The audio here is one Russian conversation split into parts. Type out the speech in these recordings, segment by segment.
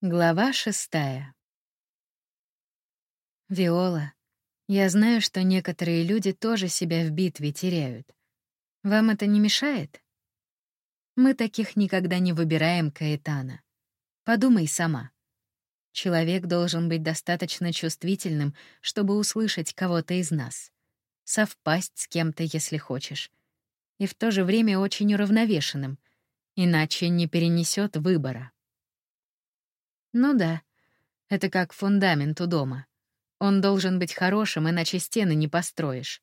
Глава шестая. Виола, я знаю, что некоторые люди тоже себя в битве теряют. Вам это не мешает? Мы таких никогда не выбираем, Каэтана. Подумай сама. Человек должен быть достаточно чувствительным, чтобы услышать кого-то из нас. Совпасть с кем-то, если хочешь. И в то же время очень уравновешенным, иначе не перенесет выбора. Ну да, это как фундамент у дома. Он должен быть хорошим, иначе стены не построишь.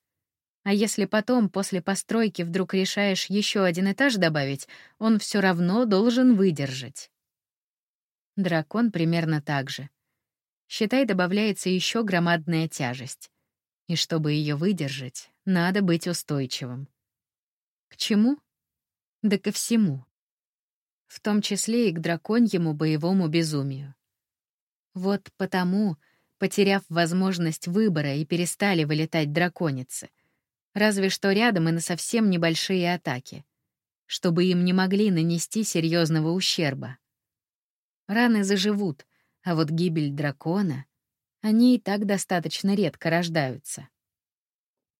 А если потом, после постройки, вдруг решаешь еще один этаж добавить, он все равно должен выдержать. Дракон примерно так же. Считай, добавляется еще громадная тяжесть. И чтобы ее выдержать, надо быть устойчивым. К чему? Да ко всему в том числе и к драконьему боевому безумию. Вот потому, потеряв возможность выбора и перестали вылетать драконицы, разве что рядом и на совсем небольшие атаки, чтобы им не могли нанести серьезного ущерба. Раны заживут, а вот гибель дракона, они и так достаточно редко рождаются.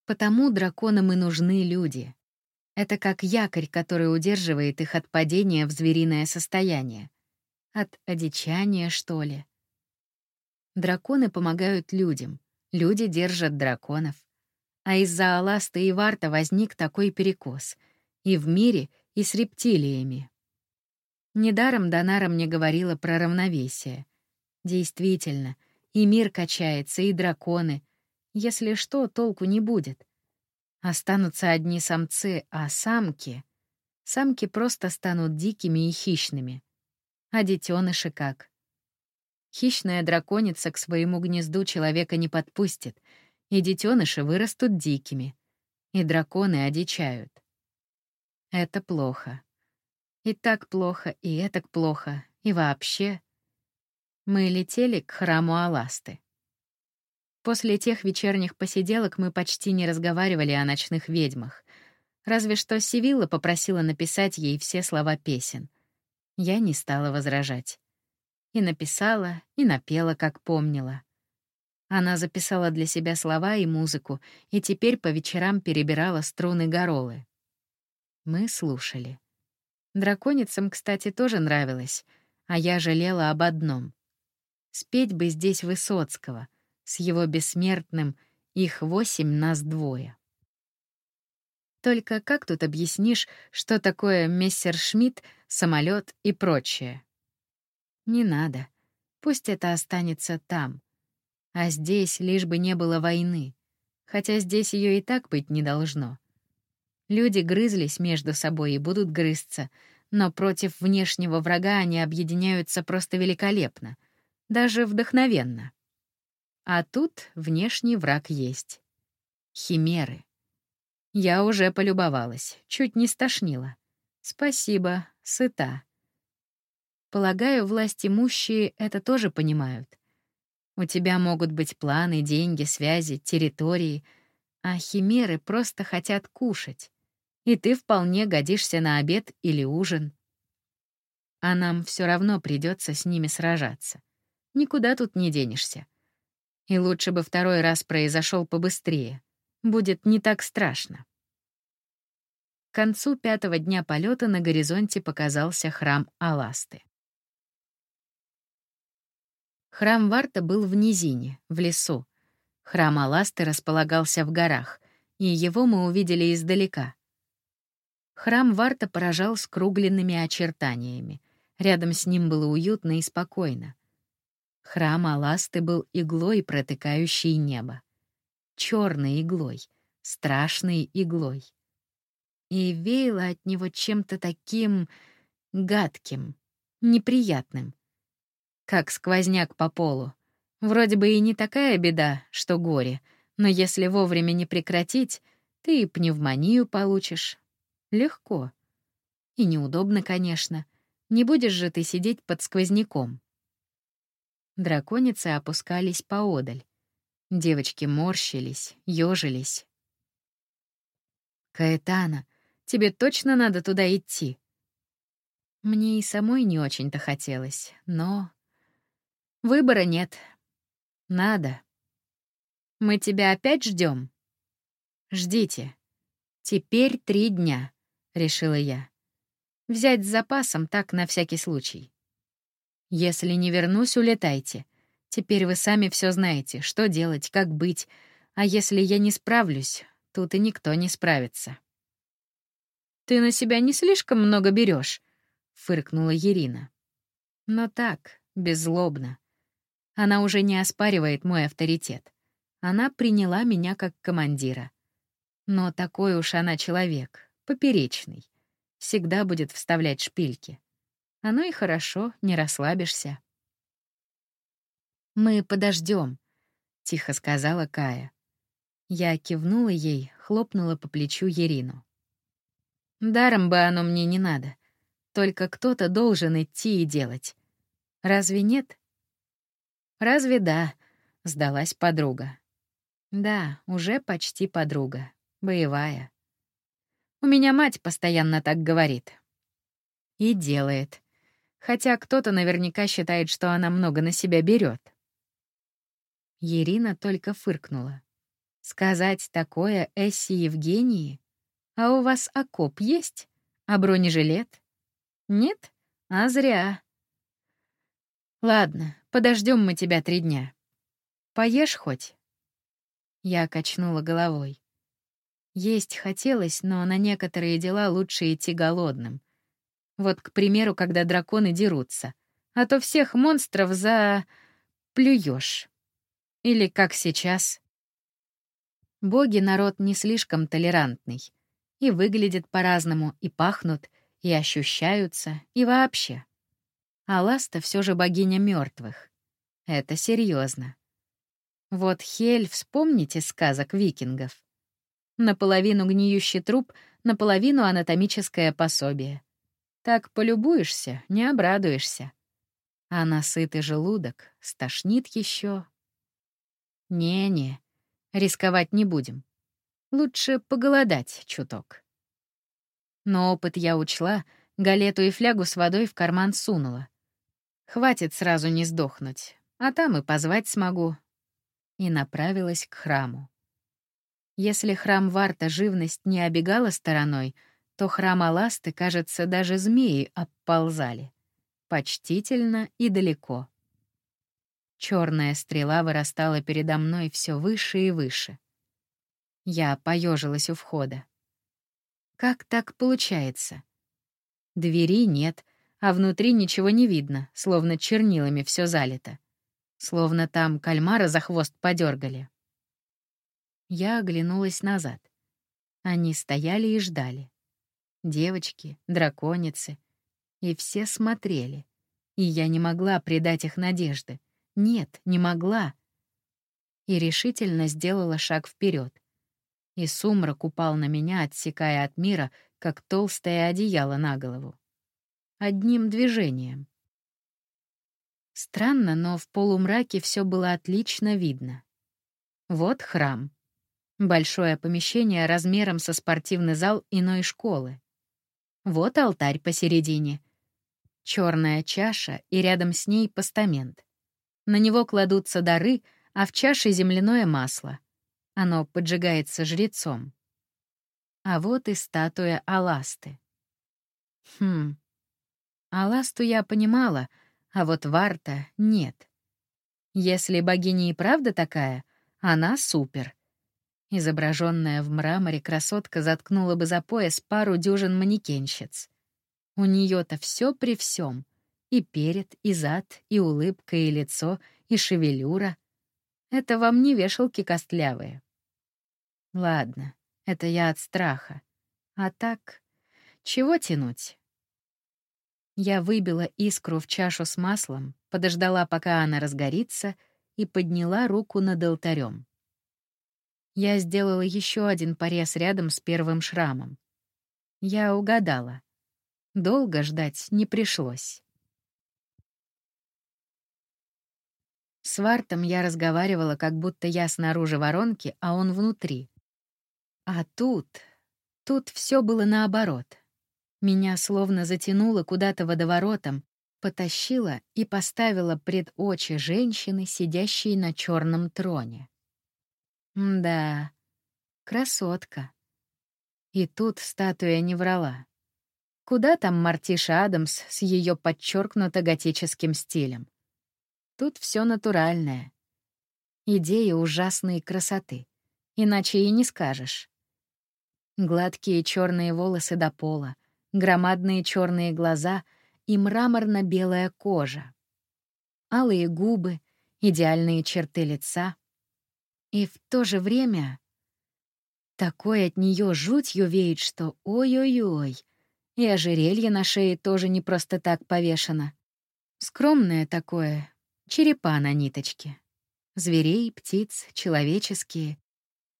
Потому драконам и нужны люди, это как якорь, который удерживает их от падения в звериное состояние. От одичания, что ли. Драконы помогают людям, люди держат драконов. А из-за Аласта и Варта возник такой перекос. И в мире, и с рептилиями. Недаром Донара мне говорила про равновесие. Действительно, и мир качается, и драконы. Если что, толку не будет. Останутся одни самцы, а самки... Самки просто станут дикими и хищными. А детеныши как? Хищная драконица к своему гнезду человека не подпустит, и детеныши вырастут дикими, и драконы одичают. Это плохо. И так плохо, и этак плохо, и вообще. Мы летели к храму Аласты. После тех вечерних посиделок мы почти не разговаривали о ночных ведьмах. Разве что Сивилла попросила написать ей все слова песен. Я не стала возражать. И написала, и напела, как помнила. Она записала для себя слова и музыку, и теперь по вечерам перебирала струны горолы. Мы слушали. Драконицам, кстати, тоже нравилось, а я жалела об одном. Спеть бы здесь Высоцкого — с его бессмертным «их восемь, нас двое». Только как тут объяснишь, что такое мессершмитт, самолет и прочее? Не надо. Пусть это останется там. А здесь лишь бы не было войны. Хотя здесь ее и так быть не должно. Люди грызлись между собой и будут грызться, но против внешнего врага они объединяются просто великолепно, даже вдохновенно. А тут внешний враг есть. Химеры. Я уже полюбовалась, чуть не стошнила. Спасибо, сыта. Полагаю, власть имущие это тоже понимают. У тебя могут быть планы, деньги, связи, территории, а химеры просто хотят кушать. И ты вполне годишься на обед или ужин. А нам все равно придется с ними сражаться. Никуда тут не денешься. И лучше бы второй раз произошел побыстрее. Будет не так страшно. К концу пятого дня полета на горизонте показался храм Аласты. Храм Варта был в низине, в лесу. Храм Аласты располагался в горах, и его мы увидели издалека. Храм Варта поражал скругленными очертаниями. Рядом с ним было уютно и спокойно. Храм Аласты был иглой, протыкающей небо. черной иглой, страшной иглой. И веяло от него чем-то таким гадким, неприятным. Как сквозняк по полу. Вроде бы и не такая беда, что горе, но если вовремя не прекратить, ты и пневмонию получишь. Легко. И неудобно, конечно. Не будешь же ты сидеть под сквозняком. Драконицы опускались поодаль. Девочки морщились, ёжились. «Каэтана, тебе точно надо туда идти?» Мне и самой не очень-то хотелось, но... Выбора нет. Надо. Мы тебя опять ждем. Ждите. Теперь три дня, решила я. Взять с запасом так на всякий случай. Если не вернусь, улетайте. Теперь вы сами все знаете, что делать, как быть. А если я не справлюсь, тут и никто не справится. Ты на себя не слишком много берешь, фыркнула Ирина. Но так, беззлобно. Она уже не оспаривает мой авторитет. Она приняла меня как командира. Но такой уж она человек, поперечный. Всегда будет вставлять шпильки. Оно и хорошо, не расслабишься. «Мы подождем, тихо сказала Кая. Я кивнула ей, хлопнула по плечу Ерину. «Даром бы оно мне не надо. Только кто-то должен идти и делать. Разве нет?» «Разве да?» — сдалась подруга. «Да, уже почти подруга. Боевая. У меня мать постоянно так говорит. И делает хотя кто-то наверняка считает, что она много на себя берет. Ирина только фыркнула. Сказать такое Эсси Евгении? А у вас окоп есть? А бронежилет? Нет? А зря. Ладно, подождем мы тебя три дня. Поешь хоть? Я качнула головой. Есть хотелось, но на некоторые дела лучше идти голодным. Вот, к примеру, когда драконы дерутся. А то всех монстров за... плюешь. Или как сейчас. Боги — народ не слишком толерантный. И выглядят по-разному, и пахнут, и ощущаются, и вообще. А Ласта все же богиня мертвых. Это серьезно. Вот Хель, вспомните сказок викингов. Наполовину гниющий труп, наполовину анатомическое пособие. Так полюбуешься, не обрадуешься. А насытый желудок стошнит еще. Не-не, рисковать не будем. Лучше поголодать чуток. Но опыт я учла, галету и флягу с водой в карман сунула. Хватит сразу не сдохнуть, а там и позвать смогу. И направилась к храму. Если храм Варта живность не обегала стороной, то храм Аласты, кажется, даже змеи обползали. Почтительно и далеко. Черная стрела вырастала передо мной все выше и выше. Я поежилась у входа. Как так получается? Двери нет, а внутри ничего не видно, словно чернилами все залито. Словно там кальмара за хвост подергали. Я оглянулась назад. Они стояли и ждали девочки, драконицы. И все смотрели. И я не могла предать их надежды. Нет, не могла. И решительно сделала шаг вперед. И сумрак упал на меня, отсекая от мира, как толстое одеяло на голову. Одним движением. Странно, но в полумраке все было отлично видно. Вот храм. Большое помещение размером со спортивный зал иной школы. Вот алтарь посередине. Черная чаша и рядом с ней постамент. На него кладутся дары, а в чаше земляное масло. Оно поджигается жрецом. А вот и статуя Аласты. Хм. Аласту я понимала, а вот Варта — нет. Если богиня и правда такая, она супер. Изображенная в мраморе красотка заткнула бы за пояс пару дюжин манекенщиц. У нее-то все при всем: И перед, и зад, и улыбка, и лицо, и шевелюра. Это вам не вешалки костлявые. Ладно, это я от страха. А так, чего тянуть? Я выбила искру в чашу с маслом, подождала, пока она разгорится, и подняла руку над алтарем. Я сделала еще один порез рядом с первым шрамом. Я угадала. Долго ждать не пришлось. С Вартом я разговаривала, как будто я снаружи воронки, а он внутри. А тут... Тут все было наоборот. Меня словно затянуло куда-то водоворотом, потащила и поставила пред очи женщины, сидящей на черном троне. Да, красотка. И тут статуя не врала. Куда там Мартиша Адамс с ее подчеркнуто готическим стилем? Тут все натуральное. Идея ужасной красоты. Иначе и не скажешь. Гладкие черные волосы до пола, громадные черные глаза и мраморно-белая кожа. Алые губы, идеальные черты лица. И в то же время такой от нее жутью веет, что ой-ой-ой. И ожерелье на шее тоже не просто так повешено. Скромное такое, черепа на ниточке. Зверей, птиц, человеческие.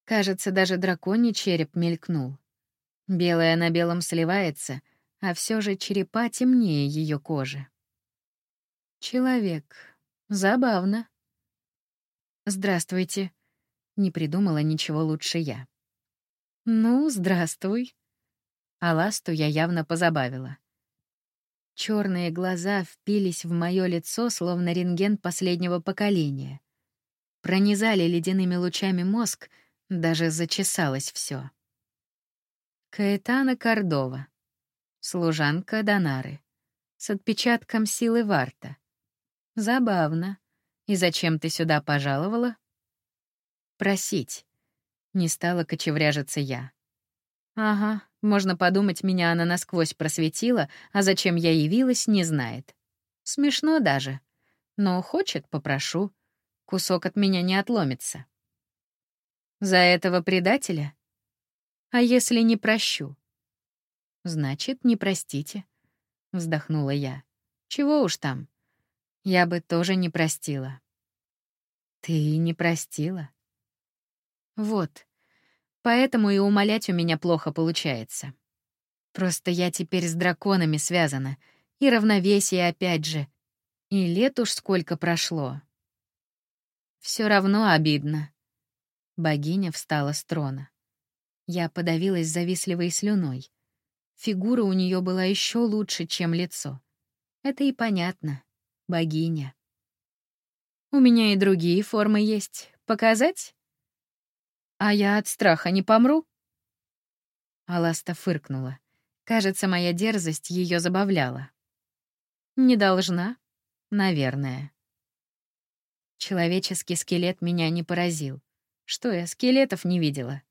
Кажется, даже драконий череп мелькнул. Белое на белом сливается, а все же черепа темнее ее кожи. Человек. Забавно. Здравствуйте. Не придумала ничего лучше я. Ну, здравствуй. А ласту я явно позабавила. Черные глаза впились в мое лицо, словно рентген последнего поколения пронизали ледяными лучами мозг, даже зачесалось все. Каэтана Кордова, служанка Донары, с отпечатком силы Варта. Забавно. И зачем ты сюда пожаловала? Просить. Не стала кочевряжиться я. Ага, можно подумать, меня она насквозь просветила, а зачем я явилась, не знает. Смешно даже. Но хочет — попрошу. Кусок от меня не отломится. За этого предателя? А если не прощу? Значит, не простите, вздохнула я. Чего уж там? Я бы тоже не простила. Ты не простила? Вот. Поэтому и умолять у меня плохо получается. Просто я теперь с драконами связана, и равновесие опять же. И лет уж сколько прошло. Все равно обидно. Богиня встала с трона. Я подавилась завистливой слюной. Фигура у нее была еще лучше, чем лицо. Это и понятно. Богиня. У меня и другие формы есть. Показать? А я от страха не помру? Аласта фыркнула. Кажется, моя дерзость ее забавляла. Не должна, наверное. Человеческий скелет меня не поразил. Что я, скелетов не видела?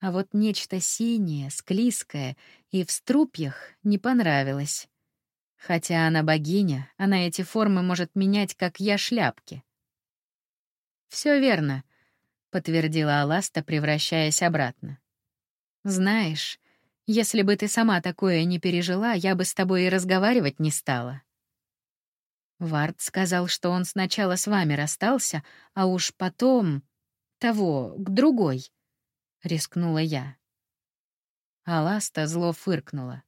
А вот нечто синее, склизкое и в струпьях не понравилось. Хотя она богиня, она эти формы может менять, как я шляпки. Все верно», — подтвердила Аласта, превращаясь обратно. «Знаешь, если бы ты сама такое не пережила, я бы с тобой и разговаривать не стала». Вард сказал, что он сначала с вами расстался, а уж потом... того, к другой. Рискнула я. Аласта зло фыркнула.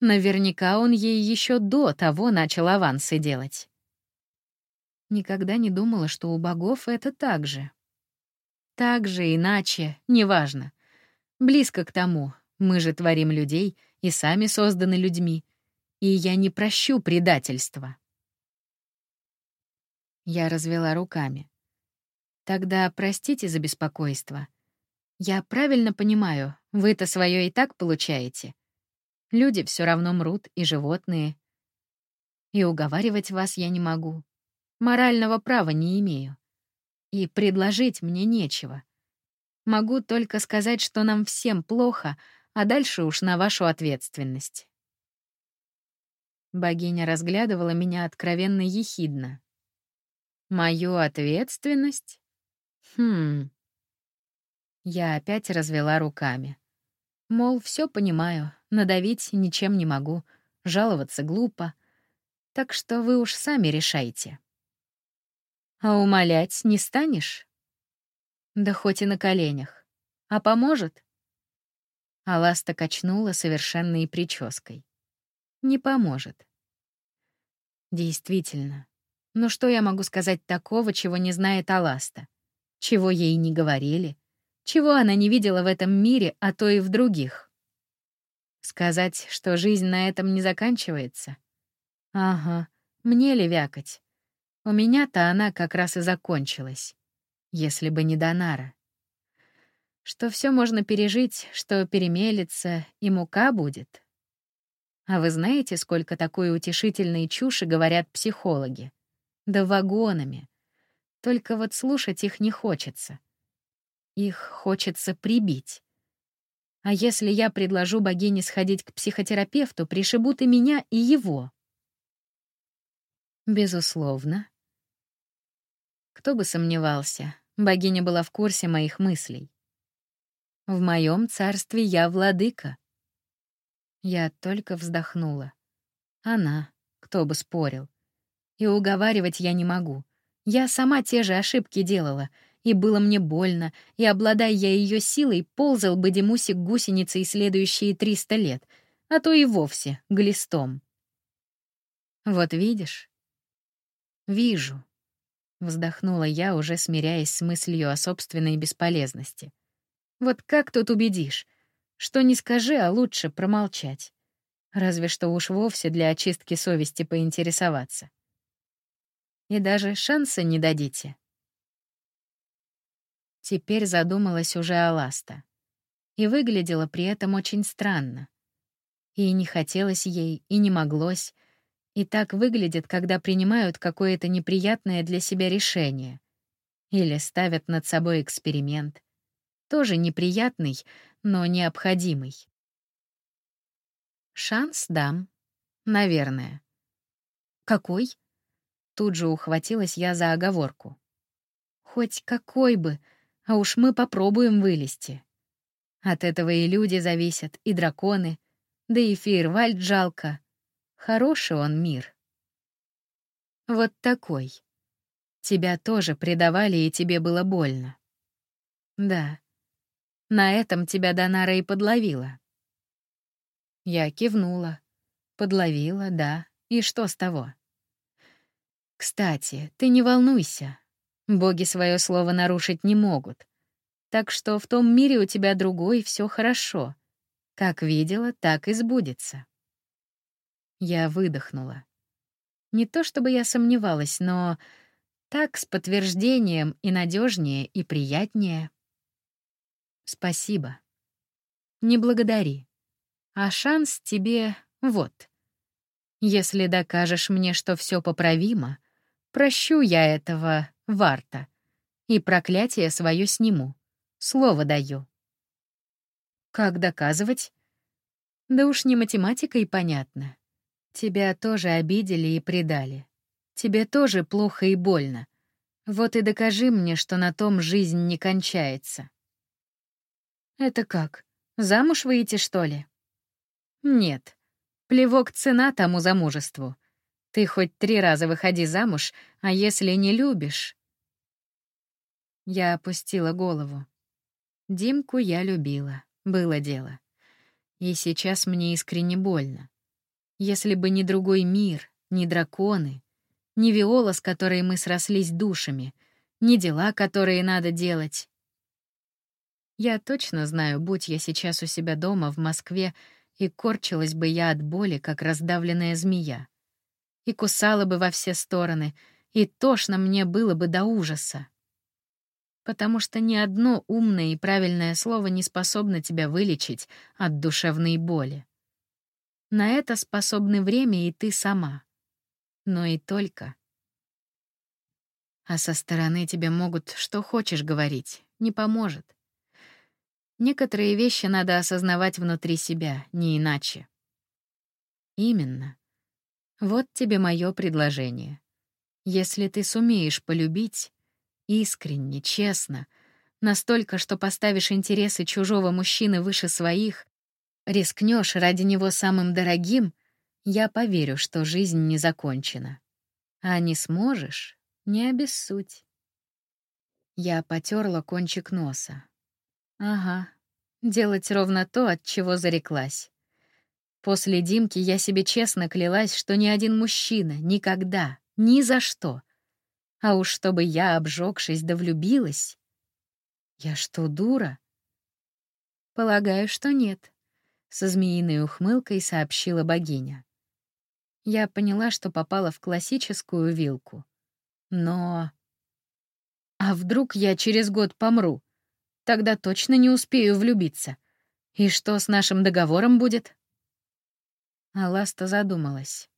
Наверняка он ей еще до того начал авансы делать. Никогда не думала, что у богов это так же. Так же, иначе, неважно. Близко к тому, мы же творим людей и сами созданы людьми, и я не прощу предательства. Я развела руками. Тогда простите за беспокойство. Я правильно понимаю, вы-то свое и так получаете. Люди все равно мрут, и животные. И уговаривать вас я не могу. Морального права не имею. И предложить мне нечего. Могу только сказать, что нам всем плохо, а дальше уж на вашу ответственность. Богиня разглядывала меня откровенно ехидно. Мою ответственность? Хм. Я опять развела руками. Мол, все понимаю, надавить ничем не могу, жаловаться глупо. Так что вы уж сами решайте. А умолять не станешь? Да хоть и на коленях. А поможет? Аласта качнула совершенной прической. Не поможет. Действительно, но что я могу сказать такого, чего не знает Аласта? Чего ей не говорили? Чего она не видела в этом мире, а то и в других? Сказать, что жизнь на этом не заканчивается? Ага, мне ли вякать? У меня-то она как раз и закончилась. Если бы не Донара. Что все можно пережить, что перемелется и мука будет. А вы знаете, сколько такой утешительной чуши говорят психологи? Да вагонами. Только вот слушать их не хочется. Их хочется прибить. А если я предложу богине сходить к психотерапевту, пришибут и меня, и его. Безусловно. Кто бы сомневался, богиня была в курсе моих мыслей. В моем царстве я владыка. Я только вздохнула. Она, кто бы спорил. И уговаривать я не могу. Я сама те же ошибки делала, и было мне больно, и, обладая я ее силой, ползал бы Демусик гусеницей следующие триста лет, а то и вовсе глистом. Вот видишь, «Вижу», — вздохнула я, уже смиряясь с мыслью о собственной бесполезности. «Вот как тут убедишь? Что не скажи, а лучше промолчать. Разве что уж вовсе для очистки совести поинтересоваться. И даже шанса не дадите». Теперь задумалась уже о Ласта. И выглядела при этом очень странно. И не хотелось ей, и не моглось, и так выглядит, когда принимают какое-то неприятное для себя решение. Или ставят над собой эксперимент. Тоже неприятный, но необходимый. Шанс дам. Наверное. Какой? Тут же ухватилась я за оговорку. Хоть какой бы, а уж мы попробуем вылезти. От этого и люди зависят, и драконы, да и Фейервальд жалко. Хороший он мир. Вот такой. Тебя тоже предавали, и тебе было больно. Да. На этом тебя Донара и подловила. Я кивнула. Подловила, да. И что с того? Кстати, ты не волнуйся. Боги свое слово нарушить не могут. Так что в том мире у тебя другой, все хорошо. Как видела, так и сбудется. Я выдохнула. Не то чтобы я сомневалась, но так с подтверждением и надежнее, и приятнее. Спасибо. Не благодари. А шанс тебе вот. Если докажешь мне, что все поправимо, прощу я этого Варта и проклятие свое сниму. Слово даю. Как доказывать? Да уж не математикой понятно. Тебя тоже обидели и предали. Тебе тоже плохо и больно. Вот и докажи мне, что на том жизнь не кончается. Это как? Замуж выйти, что ли? Нет. Плевок цена тому замужеству. Ты хоть три раза выходи замуж, а если не любишь... Я опустила голову. Димку я любила, было дело. И сейчас мне искренне больно. Если бы не другой мир, не драконы, не Виола, с которой мы срослись душами, не дела, которые надо делать. Я точно знаю, будь я сейчас у себя дома в Москве, и корчилась бы я от боли, как раздавленная змея. И кусала бы во все стороны, и тошно мне было бы до ужаса. Потому что ни одно умное и правильное слово не способно тебя вылечить от душевной боли. На это способны время и ты сама. Но и только. А со стороны тебе могут что хочешь говорить, не поможет. Некоторые вещи надо осознавать внутри себя, не иначе. Именно. Вот тебе мое предложение. Если ты сумеешь полюбить, искренне, честно, настолько, что поставишь интересы чужого мужчины выше своих, рискнешь ради него самым дорогим, я поверю, что жизнь не закончена. А не сможешь — не обессудь. Я потерла кончик носа. Ага, делать ровно то, от чего зареклась. После Димки я себе честно клялась, что ни один мужчина никогда, ни за что. А уж чтобы я, обжегшись, да влюбилась. Я что, дура? Полагаю, что нет со змеиной ухмылкой сообщила богиня. Я поняла, что попала в классическую вилку. Но... А вдруг я через год помру? Тогда точно не успею влюбиться. И что с нашим договором будет? Аласта задумалась.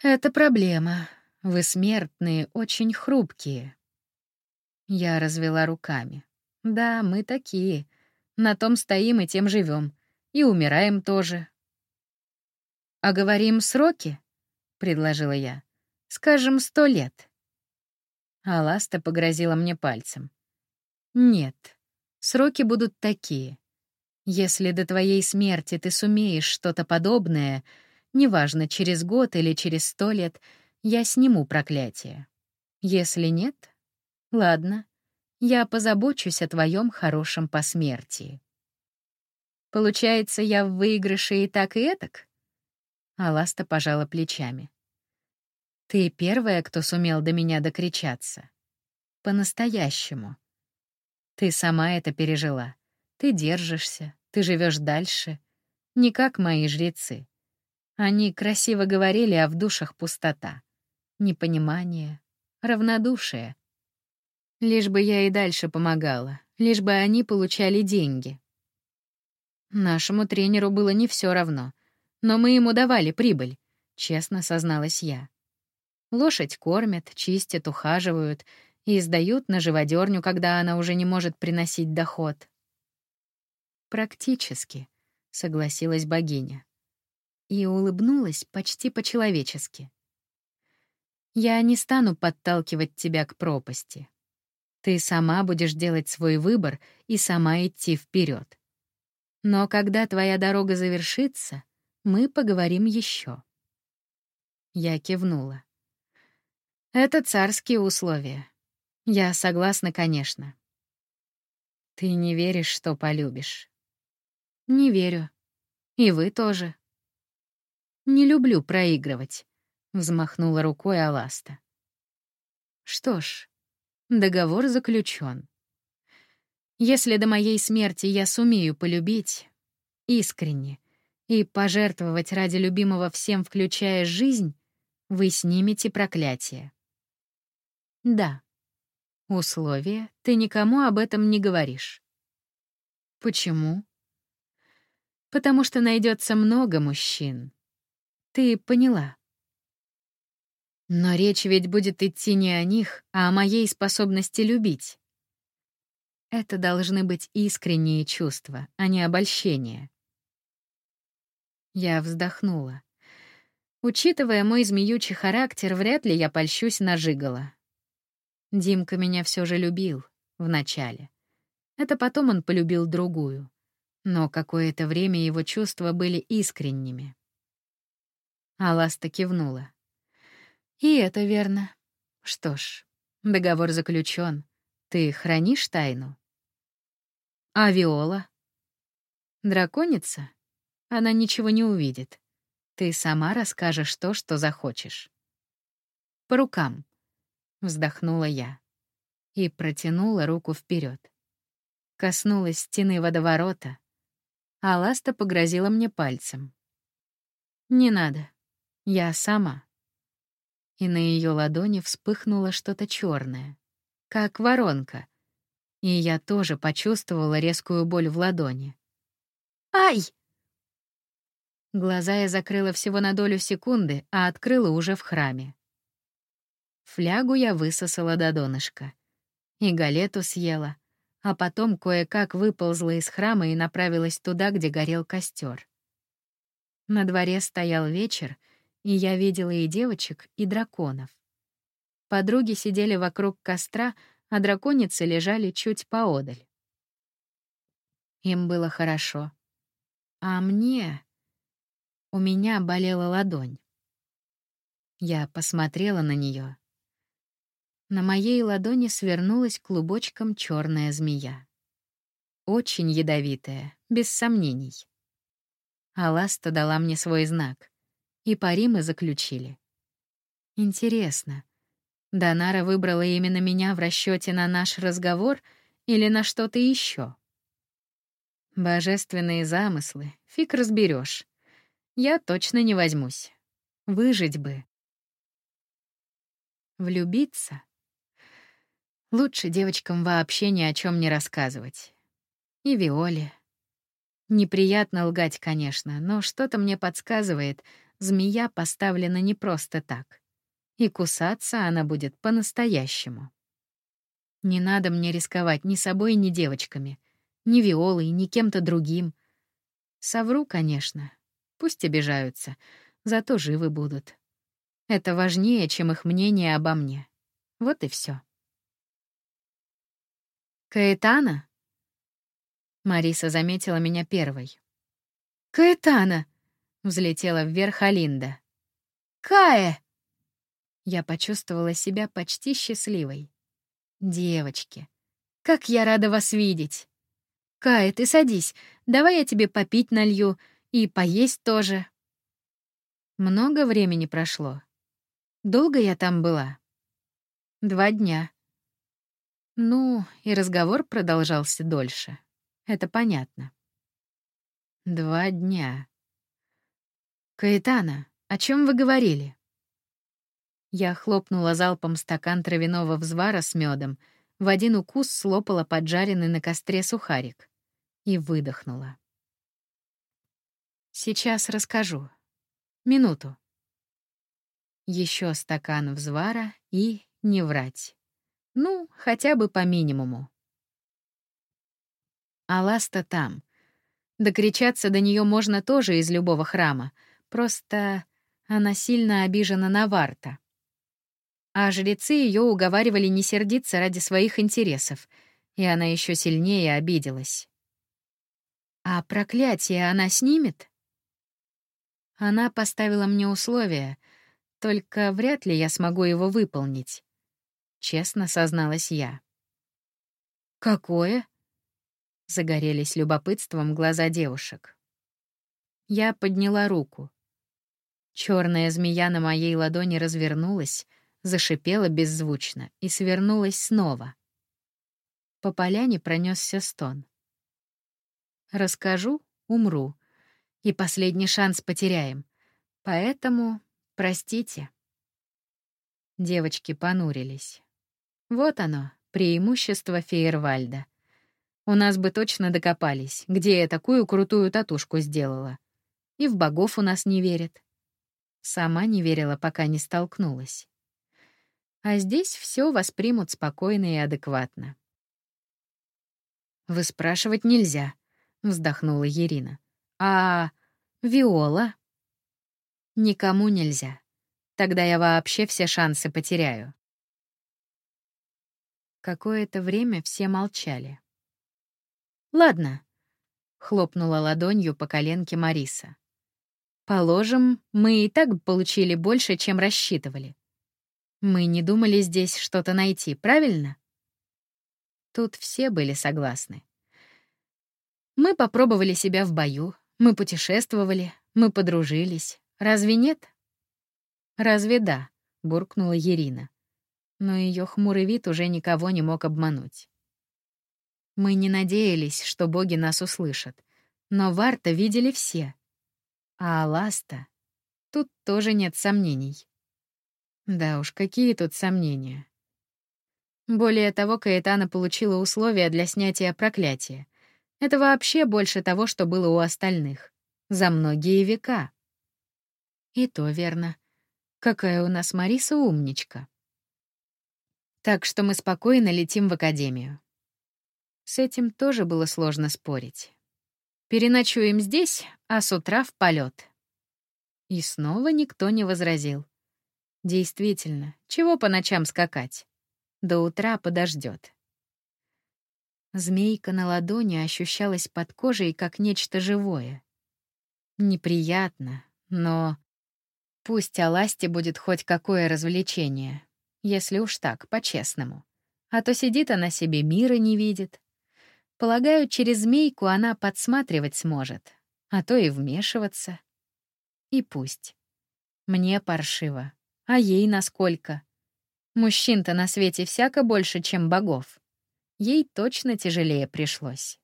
Это проблема. Вы смертные, очень хрупкие. Я развела руками. Да, мы такие. На том стоим и тем живем. И умираем тоже. А говорим сроки? предложила я. Скажем, сто лет. Аласта погрозила мне пальцем. Нет, сроки будут такие. Если до твоей смерти ты сумеешь что-то подобное, неважно, через год или через сто лет, я сниму проклятие. Если нет, ладно, я позабочусь о твоем хорошем посмертии. Получается, я в выигрыше и так, и этак? Аласта пожала плечами. Ты первая, кто сумел до меня докричаться. По-настоящему. Ты сама это пережила. Ты держишься, ты живешь дальше. Не как мои жрецы. Они красиво говорили, а в душах пустота. Непонимание, равнодушие. Лишь бы я и дальше помогала, лишь бы они получали деньги. Нашему тренеру было не все равно, но мы ему давали прибыль, честно созналась я. Лошадь кормят, чистят, ухаживают и сдают на живодерню, когда она уже не может приносить доход. «Практически», — согласилась богиня. И улыбнулась почти по-человечески. «Я не стану подталкивать тебя к пропасти. Ты сама будешь делать свой выбор и сама идти вперед. Но когда твоя дорога завершится, мы поговорим еще. Я кивнула. Это царские условия. Я согласна, конечно. Ты не веришь, что полюбишь. Не верю. И вы тоже. Не люблю проигрывать, взмахнула рукой Аласта. Что ж, договор заключен. Если до моей смерти я сумею полюбить искренне и пожертвовать ради любимого всем, включая жизнь, вы снимете проклятие. Да. Условие — ты никому об этом не говоришь. Почему? потому что найдется много мужчин. Ты поняла. Но речь ведь будет идти не о них, а о моей способности любить. Это должны быть искренние чувства, а не обольщение. Я вздохнула. Учитывая мой змеючий характер, вряд ли я польщусь на Жигала. Димка меня все же любил вначале. Это потом он полюбил другую но какое-то время его чувства были искренними. Аласта кивнула. «И это верно. Что ж, договор заключен. Ты хранишь тайну?» «А Виола?» «Драконица? Она ничего не увидит. Ты сама расскажешь то, что захочешь». «По рукам», — вздохнула я и протянула руку вперед. Коснулась стены водоворота, а Ласта погрозила мне пальцем. «Не надо. Я сама». И на ее ладони вспыхнуло что-то черное, как воронка. И я тоже почувствовала резкую боль в ладони. «Ай!» Глаза я закрыла всего на долю секунды, а открыла уже в храме. Флягу я высосала до донышка. И галету съела, а потом кое-как выползла из храма и направилась туда, где горел костер. На дворе стоял вечер, и я видела и девочек, и драконов. Подруги сидели вокруг костра, а драконицы лежали чуть поодаль. Им было хорошо. А мне... У меня болела ладонь. Я посмотрела на нее на моей ладони свернулась клубочком черная змея. Очень ядовитая, без сомнений. Аласта дала мне свой знак, и пари мы заключили. Интересно, Донара выбрала именно меня в расчете на наш разговор или на что-то еще? Божественные замыслы, фиг разберешь. Я точно не возьмусь. Выжить бы. Влюбиться? Лучше девочкам вообще ни о чем не рассказывать. И Виоле. Неприятно лгать, конечно, но что-то мне подсказывает, змея поставлена не просто так. И кусаться она будет по-настоящему. Не надо мне рисковать ни собой, ни девочками, ни Виолой, ни кем-то другим. Совру, конечно. Пусть обижаются, зато живы будут. Это важнее, чем их мнение обо мне. Вот и все. «Каэтана?» Мариса заметила меня первой. «Каэтана!» — взлетела вверх Алинда. «Кае!» Я почувствовала себя почти счастливой. «Девочки, как я рада вас видеть!» «Кая, ты садись, давай я тебе попить налью и поесть тоже». Много времени прошло. Долго я там была? Два дня. Ну, и разговор продолжался дольше. Это понятно. Два дня. Каэтана, о чем вы говорили? Я хлопнула залпом стакан травяного взвара с медом, в один укус слопала поджаренный на костре сухарик и выдохнула. Сейчас расскажу. Минуту. Еще стакан взвара и не врать. Ну, хотя бы по минимуму. Аласта там. Докричаться до нее можно тоже из любого храма. Просто она сильно обижена на Варта. А жрецы ее уговаривали не сердиться ради своих интересов, и она еще сильнее обиделась. А проклятие она снимет? Она поставила мне условие, только вряд ли я смогу его выполнить. Честно созналась я. Какое? Загорелись любопытством глаза девушек. Я подняла руку. Черная змея на моей ладони развернулась, зашипела беззвучно и свернулась снова. По поляне пронесся стон. Расскажу — умру, и последний шанс потеряем. Поэтому простите. Девочки понурились. Вот оно, преимущество Фейервальда. У нас бы точно докопались, где я такую крутую татушку сделала. И в богов у нас не верят. Сама не верила, пока не столкнулась. А здесь все воспримут спокойно и адекватно. «Вы спрашивать нельзя», — вздохнула Ирина. «А Виола?» «Никому нельзя. Тогда я вообще все шансы потеряю». Какое-то время все молчали. «Ладно», — хлопнула ладонью по коленке Мариса. «Положим, мы и так получили больше, чем рассчитывали. Мы не думали здесь что-то найти, правильно?» Тут все были согласны. Мы попробовали себя в бою, мы путешествовали, мы подружились. Разве нет? Разве да, буркнула Ирина. Но ее хмурый вид уже никого не мог обмануть. Мы не надеялись, что боги нас услышат. Но Варта видели все. А Аласта... Тут тоже нет сомнений. Да уж, какие тут сомнения. Более того, Каэтана получила условия для снятия проклятия. Это вообще больше того, что было у остальных. За многие века. И то верно. Какая у нас Мариса умничка. Так что мы спокойно летим в академию. С этим тоже было сложно спорить. Переночуем здесь, а с утра в полет. И снова никто не возразил. Действительно, чего по ночам скакать? До утра подождет. Змейка на ладони ощущалась под кожей как нечто живое. Неприятно, но пусть Аласте будет хоть какое развлечение, если уж так, по-честному. А то сидит она себе, мира не видит. Полагаю, через змейку она подсматривать сможет, а то и вмешиваться. И пусть. Мне паршиво. А ей насколько? Мужчин-то на свете всяко больше, чем богов. Ей точно тяжелее пришлось.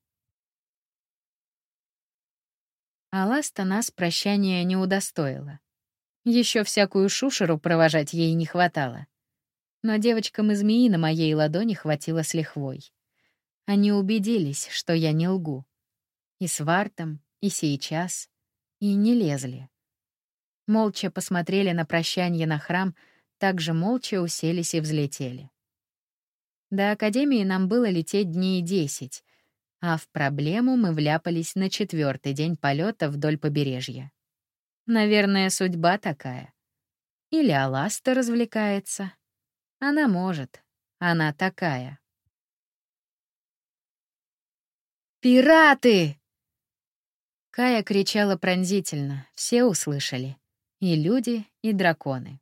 Аласта нас прощания не удостоила. Еще всякую шушеру провожать ей не хватало. Но девочкам и змеи на моей ладони хватило с лихвой. Они убедились, что я не лгу. И с Вартом, и сейчас, и не лезли. Молча посмотрели на прощание на храм, также молча уселись и взлетели. До Академии нам было лететь дней десять, а в проблему мы вляпались на четвертый день полета вдоль побережья. Наверное, судьба такая. Или Аласта развлекается. Она может. Она такая. «Пираты!» Кая кричала пронзительно, все услышали. И люди, и драконы.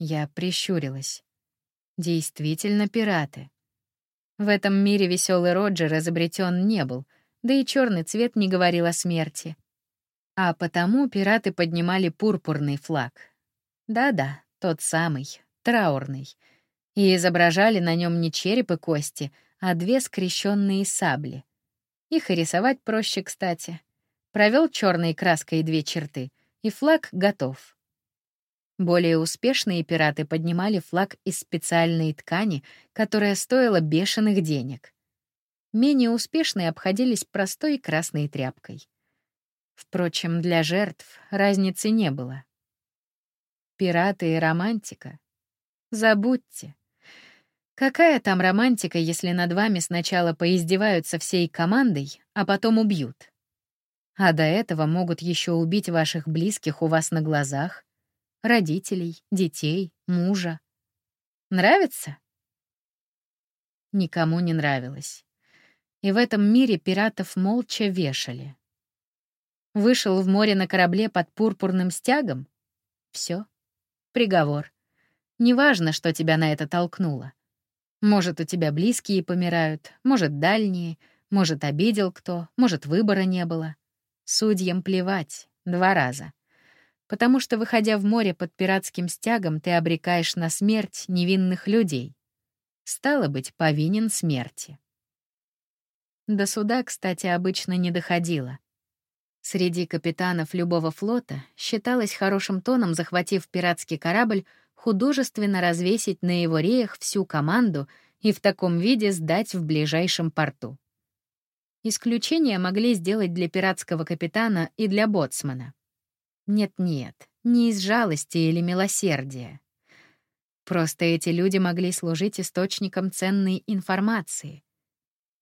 Я прищурилась. Действительно пираты. В этом мире веселый Роджер изобретен не был, да и черный цвет не говорил о смерти. А потому пираты поднимали пурпурный флаг. Да-да, тот самый, траурный. И изображали на нем не череп и кости, а две скрещенные сабли. Их и рисовать проще, кстати. Провел черной краской две черты, и флаг готов. Более успешные пираты поднимали флаг из специальной ткани, которая стоила бешеных денег. Менее успешные обходились простой красной тряпкой. Впрочем, для жертв разницы не было. Пираты и романтика. Забудьте. Какая там романтика, если над вами сначала поиздеваются всей командой, а потом убьют? А до этого могут еще убить ваших близких у вас на глазах, родителей, детей, мужа. Нравится? Никому не нравилось. И в этом мире пиратов молча вешали. Вышел в море на корабле под пурпурным стягом? Все. Приговор. Неважно, что тебя на это толкнуло. Может, у тебя близкие помирают, может, дальние, может, обидел кто, может, выбора не было. Судьям плевать. Два раза. Потому что, выходя в море под пиратским стягом, ты обрекаешь на смерть невинных людей. Стало быть, повинен смерти. До суда, кстати, обычно не доходило. Среди капитанов любого флота считалось хорошим тоном, захватив пиратский корабль, художественно развесить на его реях всю команду и в таком виде сдать в ближайшем порту. Исключения могли сделать для пиратского капитана и для боцмана. Нет-нет, не из жалости или милосердия. Просто эти люди могли служить источником ценной информации.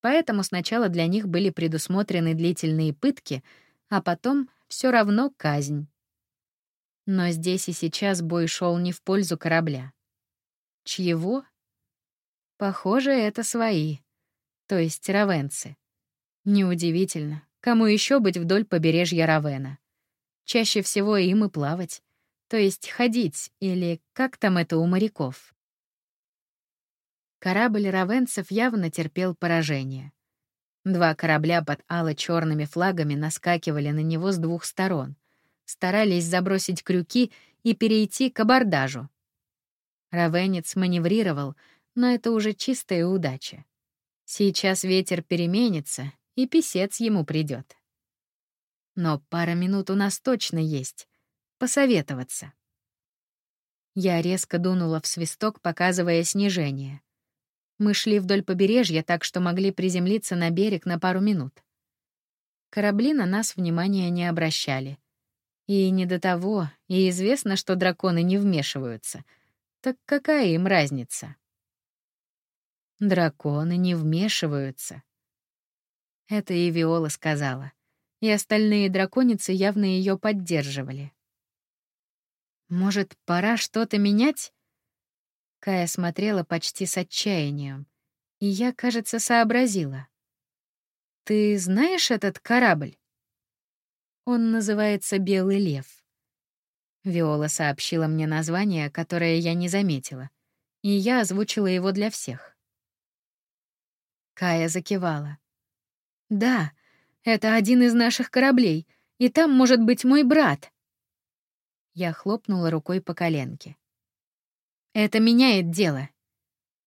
Поэтому сначала для них были предусмотрены длительные пытки — а потом все равно казнь. Но здесь и сейчас бой шел не в пользу корабля. Чьего? Похоже, это свои, то есть равенцы. Неудивительно, кому еще быть вдоль побережья Равена. Чаще всего им и плавать, то есть ходить, или как там это у моряков. Корабль равенцев явно терпел поражение. Два корабля под ало-черными флагами наскакивали на него с двух сторон, старались забросить крюки и перейти к абордажу. Равенец маневрировал, но это уже чистая удача. Сейчас ветер переменится, и писец ему придет. Но пара минут у нас точно есть. Посоветоваться. Я резко дунула в свисток, показывая снижение. Мы шли вдоль побережья, так что могли приземлиться на берег на пару минут. Корабли на нас внимания не обращали. И не до того, и известно, что драконы не вмешиваются. Так какая им разница? Драконы не вмешиваются. Это и Виола сказала. И остальные драконицы явно ее поддерживали. Может, пора что-то менять? Кая смотрела почти с отчаянием. И я, кажется, сообразила. «Ты знаешь этот корабль?» Он называется «Белый лев». Виола сообщила мне название, которое я не заметила, и я озвучила его для всех. Кая закивала. «Да, это один из наших кораблей, и там может быть мой брат». Я хлопнула рукой по коленке. Это меняет дело.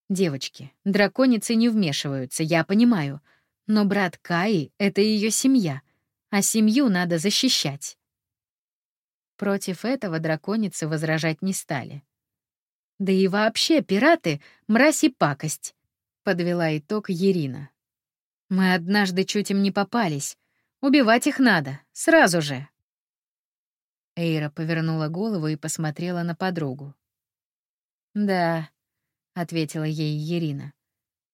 Девочки, драконицы не вмешиваются, я понимаю. Но брат Каи — это ее семья, а семью надо защищать. Против этого драконицы возражать не стали. «Да и вообще пираты — мразь и пакость», — подвела итог Ирина. «Мы однажды чуть им не попались. Убивать их надо, сразу же». Эйра повернула голову и посмотрела на подругу. «Да», — ответила ей Ирина.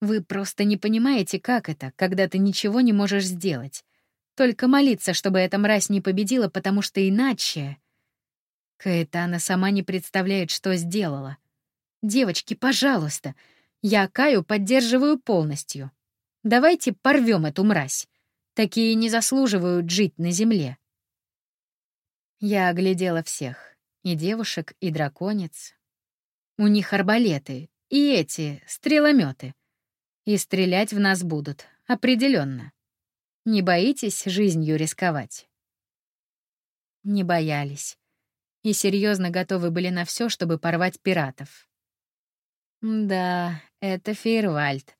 «Вы просто не понимаете, как это, когда ты ничего не можешь сделать. Только молиться, чтобы эта мразь не победила, потому что иначе...» Каэтана сама не представляет, что сделала. «Девочки, пожалуйста, я Каю поддерживаю полностью. Давайте порвем эту мразь. Такие не заслуживают жить на земле». Я оглядела всех, и девушек, и драконец. У них арбалеты, и эти, стрелометы. И стрелять в нас будут, определенно. Не боитесь жизнью рисковать? Не боялись. И серьезно готовы были на все, чтобы порвать пиратов. Да, это Фейервальд.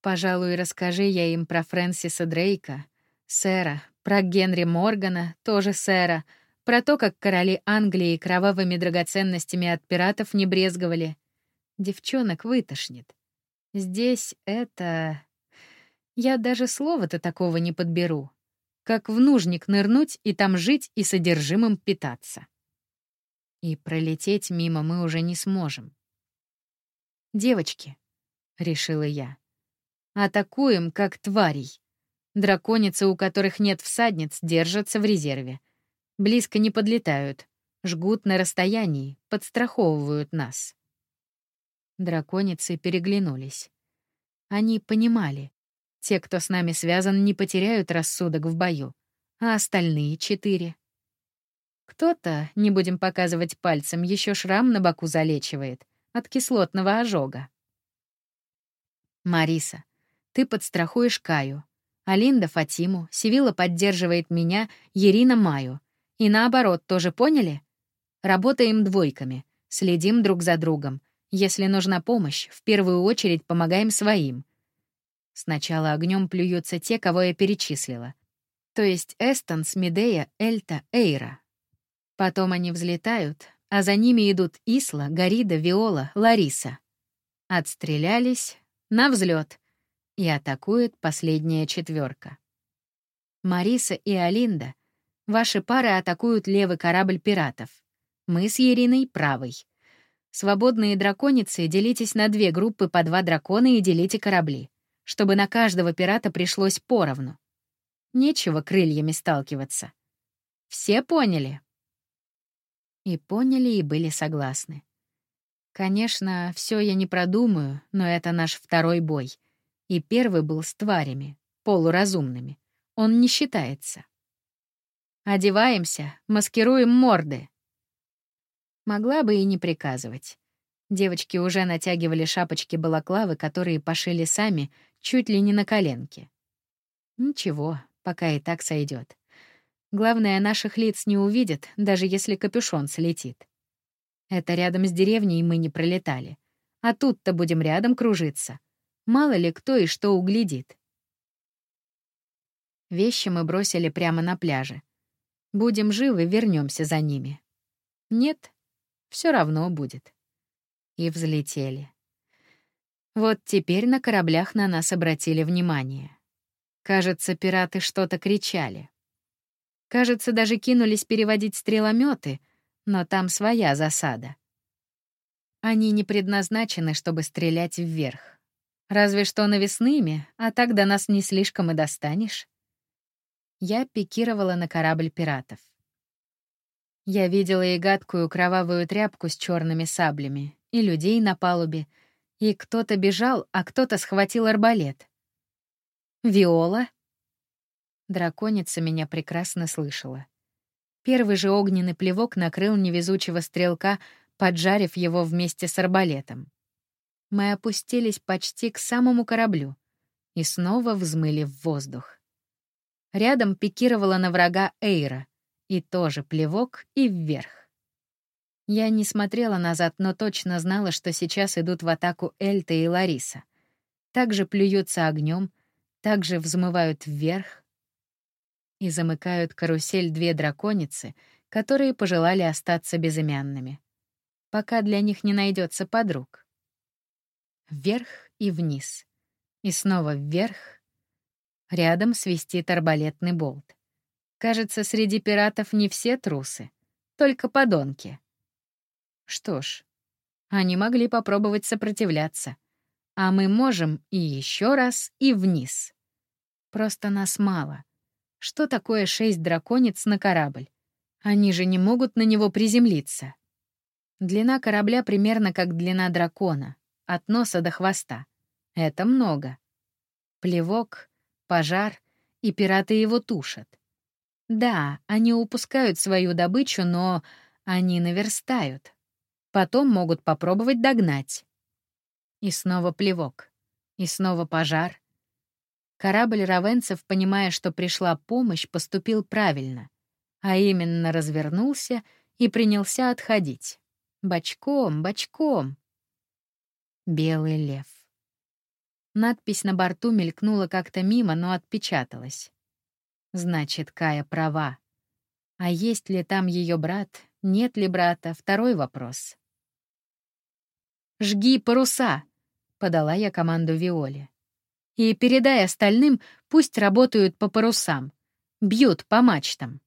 Пожалуй, расскажи я им про Фрэнсиса Дрейка, сэра, про Генри Моргана, тоже сэра, про то, как короли Англии кровавыми драгоценностями от пиратов не брезговали. Девчонок вытошнит. Здесь это... Я даже слова-то такого не подберу. Как в нужник нырнуть и там жить и содержимым питаться. И пролететь мимо мы уже не сможем. «Девочки», — решила я, — «атакуем, как тварей. Драконицы, у которых нет всадниц, держатся в резерве. Близко не подлетают, жгут на расстоянии, подстраховывают нас. Драконицы переглянулись. Они понимали, те, кто с нами связан, не потеряют рассудок в бою, а остальные четыре. Кто-то, не будем показывать пальцем, еще шрам на боку залечивает от кислотного ожога. Мариса, ты подстрахуешь Каю, Алинда — Фатиму, Севила поддерживает меня, Ирина — Маю. И наоборот, тоже поняли? Работаем двойками, следим друг за другом. Если нужна помощь, в первую очередь помогаем своим. Сначала огнем плюются те, кого я перечислила. То есть Эстонс, Медея, Эльта, Эйра. Потом они взлетают, а за ними идут Исла, Горида, Виола, Лариса. Отстрелялись, на взлет, и атакует последняя четверка. Мариса и Алинда Ваши пары атакуют левый корабль пиратов. Мы с Ериной — правый. Свободные драконицы делитесь на две группы по два дракона и делите корабли, чтобы на каждого пирата пришлось поровну. Нечего крыльями сталкиваться. Все поняли? И поняли, и были согласны. Конечно, все я не продумаю, но это наш второй бой. И первый был с тварями, полуразумными. Он не считается. Одеваемся, маскируем морды. Могла бы и не приказывать. Девочки уже натягивали шапочки-балаклавы, которые пошили сами, чуть ли не на коленке. Ничего, пока и так сойдет. Главное, наших лиц не увидят, даже если капюшон слетит. Это рядом с деревней мы не пролетали. А тут-то будем рядом кружиться. Мало ли кто и что углядит. Вещи мы бросили прямо на пляже. Будем живы, вернемся за ними. Нет, все равно будет. И взлетели. Вот теперь на кораблях на нас обратили внимание. Кажется, пираты что-то кричали. Кажется, даже кинулись переводить стрелометы, но там своя засада. Они не предназначены, чтобы стрелять вверх. Разве что навесными, а так до нас не слишком и достанешь я пикировала на корабль пиратов. Я видела и гадкую кровавую тряпку с черными саблями, и людей на палубе, и кто-то бежал, а кто-то схватил арбалет. «Виола?» Драконица меня прекрасно слышала. Первый же огненный плевок накрыл невезучего стрелка, поджарив его вместе с арбалетом. Мы опустились почти к самому кораблю и снова взмыли в воздух. Рядом пикировала на врага Эйра. И тоже плевок и вверх. Я не смотрела назад, но точно знала, что сейчас идут в атаку Эльта и Лариса. Также плюются огнем, также взмывают вверх и замыкают карусель две драконицы, которые пожелали остаться безымянными, пока для них не найдется подруг. Вверх и вниз. И снова вверх. Рядом свистит арбалетный болт. Кажется, среди пиратов не все трусы, только подонки. Что ж, они могли попробовать сопротивляться. А мы можем и еще раз, и вниз. Просто нас мало. Что такое шесть драконец на корабль? Они же не могут на него приземлиться. Длина корабля примерно как длина дракона, от носа до хвоста. Это много. Плевок, пожар, и пираты его тушат. Да, они упускают свою добычу, но они наверстают. Потом могут попробовать догнать. И снова плевок. И снова пожар. Корабль равенцев, понимая, что пришла помощь, поступил правильно, а именно развернулся и принялся отходить. Бочком, бочком. Белый лев. Надпись на борту мелькнула как-то мимо, но отпечаталась. Значит, Кая права. А есть ли там ее брат, нет ли брата — второй вопрос. «Жги паруса!» — подала я команду Виоле. «И передай остальным, пусть работают по парусам, бьют по мачтам».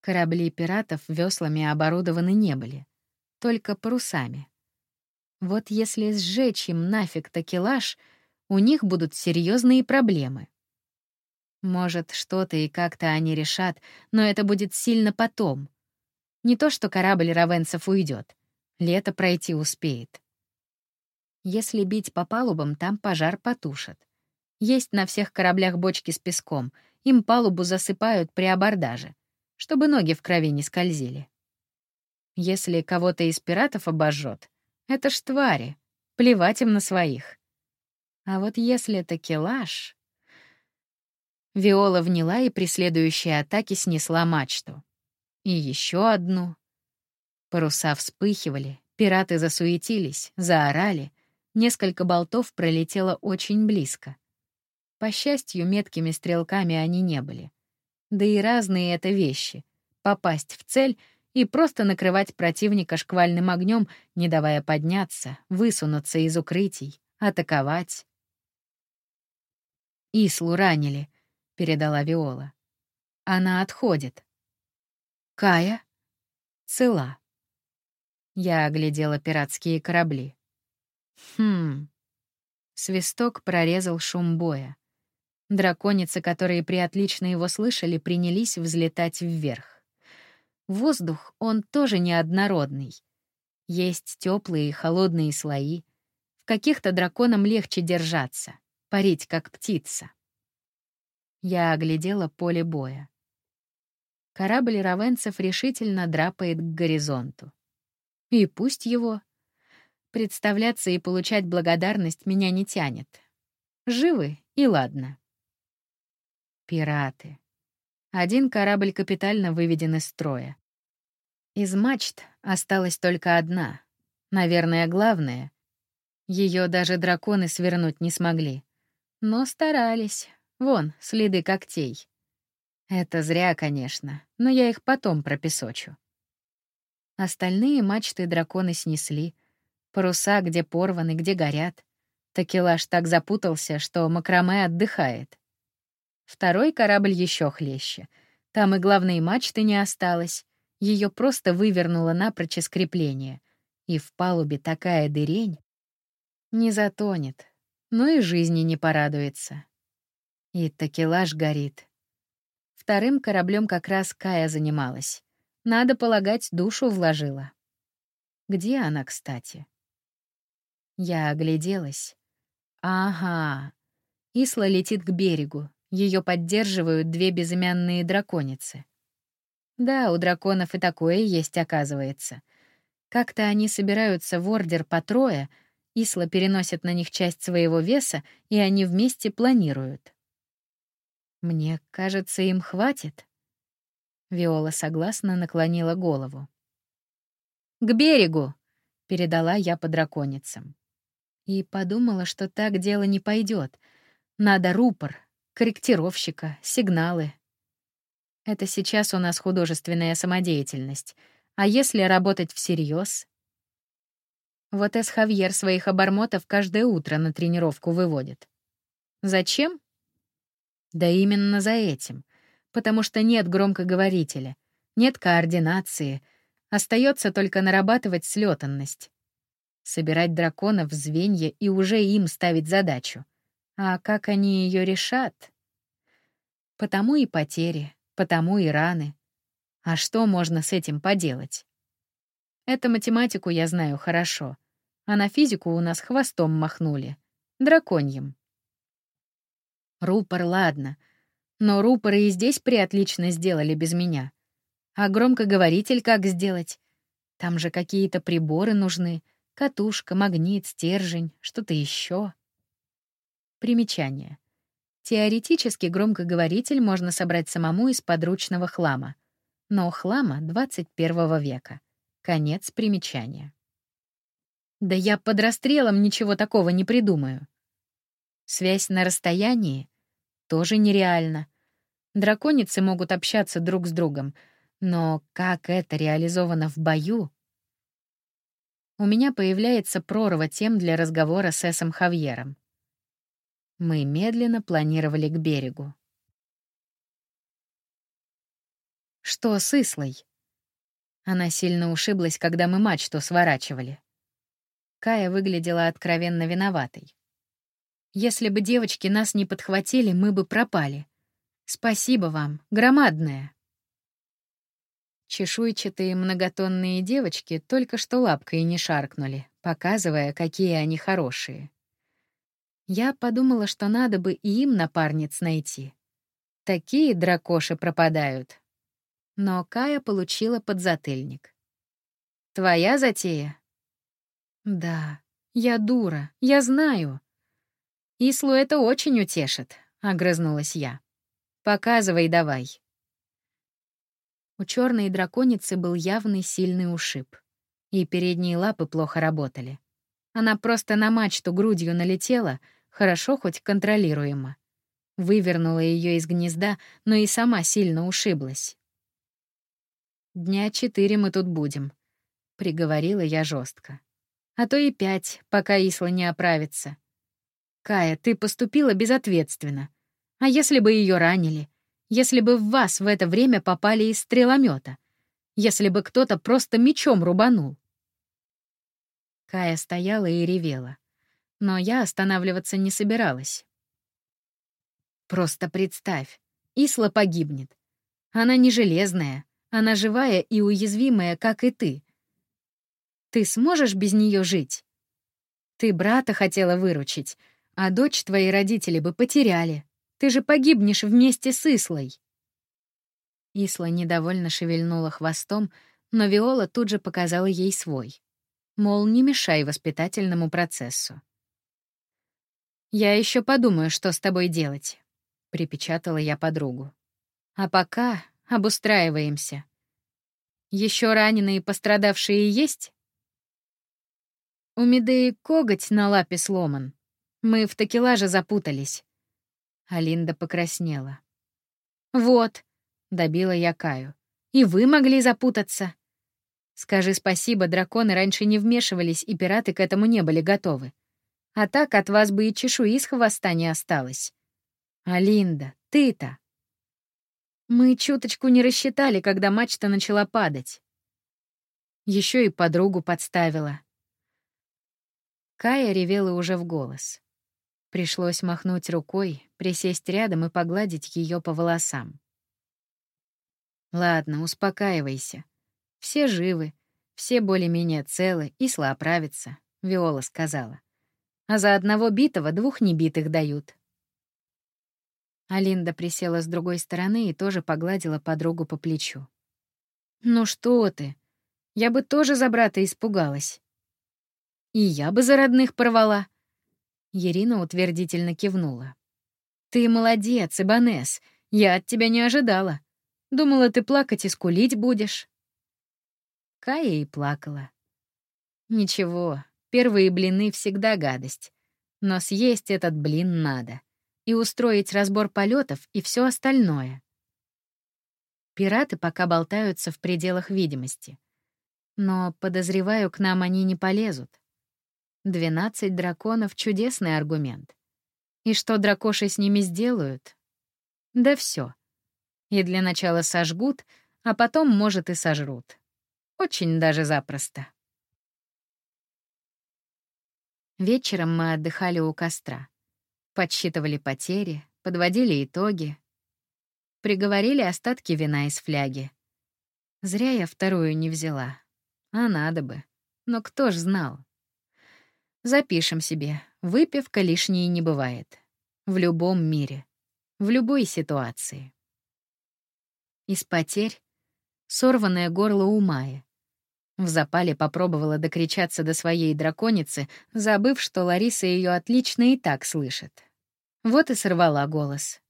Корабли пиратов веслами оборудованы не были, только парусами. Вот если сжечь им нафиг такелаж, у них будут серьезные проблемы. Может, что-то и как-то они решат, но это будет сильно потом. Не то, что корабль равенцев уйдет. Лето пройти успеет. Если бить по палубам, там пожар потушат. Есть на всех кораблях бочки с песком, им палубу засыпают при абордаже, чтобы ноги в крови не скользили. Если кого-то из пиратов обожжет, это ж твари, плевать им на своих. А вот если это келаж... Виола вняла и при следующей атаке снесла мачту. И еще одну. Паруса вспыхивали, пираты засуетились, заорали. Несколько болтов пролетело очень близко. По счастью, меткими стрелками они не были. Да и разные это вещи — попасть в цель и просто накрывать противника шквальным огнем, не давая подняться, высунуться из укрытий, атаковать. Ислу ранили — передала Виола. Она отходит. Кая? Цела. Я оглядела пиратские корабли. Хм. Свисток прорезал шум боя. Драконицы, которые приотлично его слышали, принялись взлетать вверх. Воздух, он тоже неоднородный. Есть теплые и холодные слои. В каких-то драконам легче держаться, парить как птица. Я оглядела поле боя. Корабль равенцев решительно драпает к горизонту. И пусть его. Представляться и получать благодарность меня не тянет. Живы, и ладно. Пираты. Один корабль капитально выведен из строя. Из мачт осталась только одна. Наверное, главная. Ее даже драконы свернуть не смогли. Но старались. Вон, следы когтей. Это зря, конечно, но я их потом пропесочу. Остальные мачты драконы снесли. Паруса где порваны, где горят. Такелаж так запутался, что макраме отдыхает. Второй корабль еще хлеще. Там и главной мачты не осталось. Ее просто вывернуло напрочь из крепления. И в палубе такая дырень. Не затонет, но и жизни не порадуется. И такелаж горит. Вторым кораблем как раз Кая занималась. Надо полагать, душу вложила. Где она, кстати? Я огляделась. Ага. Исла летит к берегу. Ее поддерживают две безымянные драконицы. Да, у драконов и такое есть, оказывается. Как-то они собираются в ордер по трое, Исла переносит на них часть своего веса, и они вместе планируют. Мне кажется, им хватит. Виола согласно наклонила голову. «К берегу!» — передала я по драконицам. И подумала, что так дело не пойдет. Надо рупор, корректировщика, сигналы. Это сейчас у нас художественная самодеятельность. А если работать всерьез? Вот Эс Хавьер своих обормотов каждое утро на тренировку выводит. Зачем? Да именно за этим. Потому что нет громкоговорителя, нет координации, остается только нарабатывать слетанность. Собирать драконов в звенья и уже им ставить задачу. А как они ее решат? Потому и потери, потому и раны. А что можно с этим поделать? Эту математику я знаю хорошо, а на физику у нас хвостом махнули. Драконьем. Рупор, ладно. Но рупоры и здесь приотлично сделали без меня. А громкоговоритель как сделать? Там же какие-то приборы нужны. Катушка, магнит, стержень, что-то еще. Примечание. Теоретически громкоговоритель можно собрать самому из подручного хлама. Но хлама 21 века. Конец примечания. Да я под расстрелом ничего такого не придумаю. Связь на расстоянии тоже нереально. Драконицы могут общаться друг с другом, но как это реализовано в бою? У меня появляется прорва тем для разговора с Эсом Хавьером. Мы медленно планировали к берегу. Что с Ислой? Она сильно ушиблась, когда мы мачту сворачивали. Кая выглядела откровенно виноватой. Если бы девочки нас не подхватили, мы бы пропали. Спасибо вам, громадное. Чешуйчатые многотонные девочки только что лапкой не шаркнули, показывая, какие они хорошие. Я подумала, что надо бы и им напарниц найти. Такие дракоши пропадают. Но Кая получила подзатыльник. «Твоя затея?» «Да, я дура, я знаю». «Ислу это очень утешит», — огрызнулась я. «Показывай давай». У черной драконицы был явный сильный ушиб, и передние лапы плохо работали. Она просто на мачту грудью налетела — Хорошо хоть контролируемо. Вывернула ее из гнезда, но и сама сильно ушиблась. «Дня четыре мы тут будем», — приговорила я жестко. «А то и пять, пока Исла не оправится. Кая, ты поступила безответственно. А если бы ее ранили? Если бы в вас в это время попали из стреломета? Если бы кто-то просто мечом рубанул?» Кая стояла и ревела но я останавливаться не собиралась. Просто представь, Исла погибнет. Она не железная, она живая и уязвимая, как и ты. Ты сможешь без нее жить? Ты брата хотела выручить, а дочь твои родители бы потеряли. Ты же погибнешь вместе с Ислой. Исла недовольно шевельнула хвостом, но Виола тут же показала ей свой. Мол, не мешай воспитательному процессу. «Я еще подумаю, что с тобой делать», — припечатала я подругу. «А пока обустраиваемся. Еще раненые пострадавшие есть?» «У Медеи коготь на лапе сломан. Мы в такелаже запутались». Алинда покраснела. «Вот», — добила я Каю, — «и вы могли запутаться». Скажи спасибо, драконы раньше не вмешивались, и пираты к этому не были готовы. А так от вас бы и чешуи с хвоста не осталось. Алинда, ты-то. Мы чуточку не рассчитали, когда мачта начала падать. Еще и подругу подставила. Кая ревела уже в голос. Пришлось махнуть рукой, присесть рядом и погладить ее по волосам. «Ладно, успокаивайся. Все живы, все более-менее целы, и оправится», — Виола сказала а за одного битого двух небитых дают. Алинда присела с другой стороны и тоже погладила подругу по плечу. «Ну что ты? Я бы тоже за брата испугалась. И я бы за родных порвала». Ирина утвердительно кивнула. «Ты молодец, Ибанес. Я от тебя не ожидала. Думала, ты плакать и скулить будешь». Кая и плакала. «Ничего, Первые блины всегда гадость. Но съесть этот блин надо. И устроить разбор полетов и все остальное. Пираты пока болтаются в пределах видимости. Но, подозреваю, к нам они не полезут. Двенадцать драконов — чудесный аргумент. И что дракоши с ними сделают? Да все. И для начала сожгут, а потом, может, и сожрут. Очень даже запросто. Вечером мы отдыхали у костра. Подсчитывали потери, подводили итоги. Приговорили остатки вина из фляги. Зря я вторую не взяла. А надо бы. Но кто ж знал? Запишем себе. Выпивка лишней не бывает. В любом мире. В любой ситуации. Из потерь — сорванное горло у Майи. В запале попробовала докричаться до своей драконицы, забыв, что Лариса ее отлично и так слышит. Вот и сорвала голос.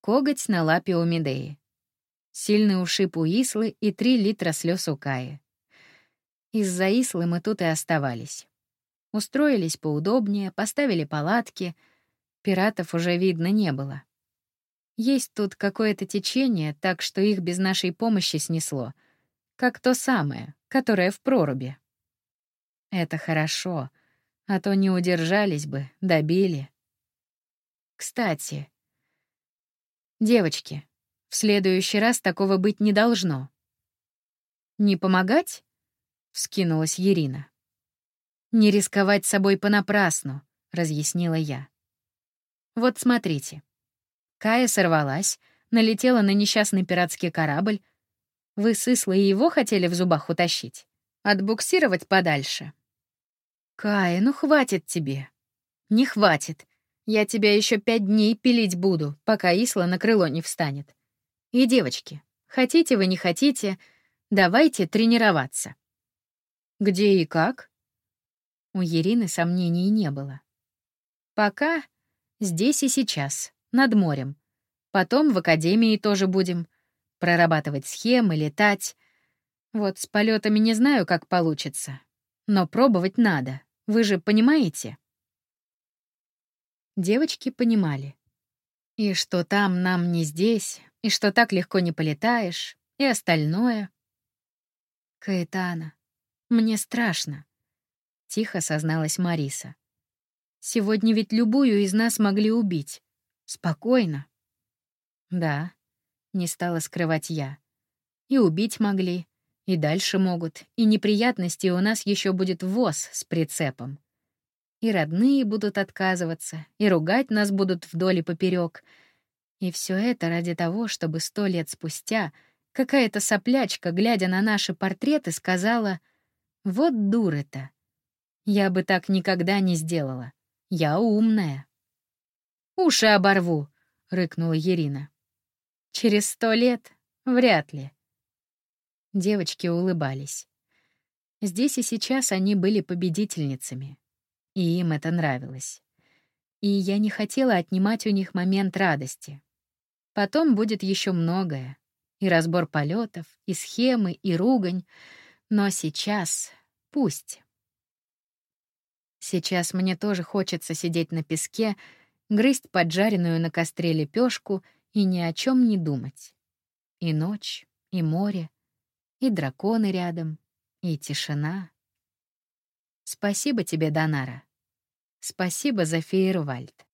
Коготь на лапе у Медеи. Сильный ушиб у Ислы и три литра слез у Каи. Из-за Ислы мы тут и оставались. Устроились поудобнее, поставили палатки. Пиратов уже видно не было. Есть тут какое-то течение, так что их без нашей помощи снесло — как то самое, которое в проруби. Это хорошо, а то не удержались бы, добили. Кстати, девочки, в следующий раз такого быть не должно. Не помогать? Вскинулась Ирина. Не рисковать собой понапрасну, разъяснила я. Вот смотрите. Кая сорвалась, налетела на несчастный пиратский корабль, вы с Ислой его хотели в зубах утащить? Отбуксировать подальше? Кая, ну хватит тебе. Не хватит. Я тебя еще пять дней пилить буду, пока Исла на крыло не встанет. И, девочки, хотите вы, не хотите, давайте тренироваться. Где и как? У Ирины сомнений не было. Пока здесь и сейчас, над морем. Потом в академии тоже будем — прорабатывать схемы, летать. Вот с полетами не знаю, как получится. Но пробовать надо. Вы же понимаете? Девочки понимали. И что там нам не здесь, и что так легко не полетаешь, и остальное. Каэтана, мне страшно. Тихо созналась Мариса. Сегодня ведь любую из нас могли убить. Спокойно. Да, не стала скрывать я. И убить могли, и дальше могут, и неприятностей у нас еще будет воз с прицепом. И родные будут отказываться, и ругать нас будут вдоль и поперек. И все это ради того, чтобы сто лет спустя какая-то соплячка, глядя на наши портреты, сказала «Вот дуры-то! Я бы так никогда не сделала. Я умная». «Уши оборву!» — рыкнула Ирина. Через сто лет? Вряд ли. Девочки улыбались. Здесь и сейчас они были победительницами. И им это нравилось. И я не хотела отнимать у них момент радости. Потом будет еще многое. И разбор полетов, и схемы, и ругань. Но сейчас пусть. Сейчас мне тоже хочется сидеть на песке, грызть поджаренную на костре лепешку — и ни о чем не думать. И ночь, и море, и драконы рядом, и тишина. Спасибо тебе, Донара. Спасибо за Фейервальд.